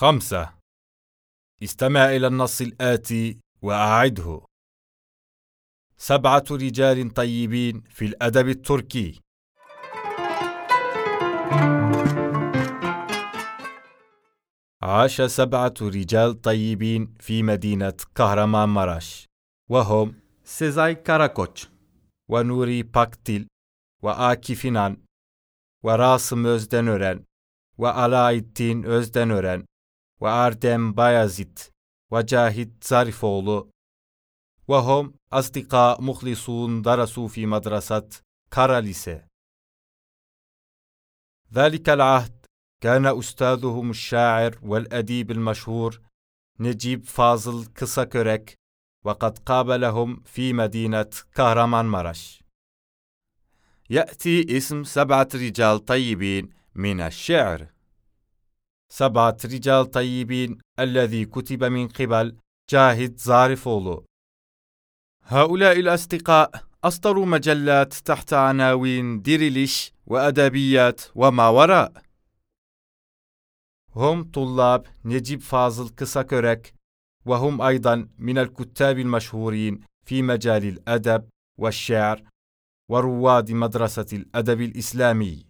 خمسة. استمع إلى النص الآتي وأعده. سبعة رجال طيبين في الأدب التركي. عاش سبعة رجال طيبين في مدينة كهرمان مراش وهم Sezai Karakoç, ونوري باكتيل وآكif İnan وراسم Özdenören وعلاettin Özdenören وآردem Bayazit وجاهد زارفoğlu وهم أصدقاء مخلصون درسوا في مدرسة كاراليسي ذلك العهد كان أستاذهم الشاعر والأديب المشهور نجيب فاضل كسكرك وقد قابلهم في مدينة كهرمان مرش يأتي اسم سبعة رجال طيبين من الشعر سبعة رجال طيبين الذي كتب من قبل جاهد زارفولو. هؤلاء الأصدقاء أصدروا مجلات تحت عناوين ديريليش وأدبيات وما وراء. هم طلاب نجيب فاضل كسكرك وهم أيضا من الكتاب المشهورين في مجال الأدب والشعر ورواد مدرسة الأدب الإسلامي.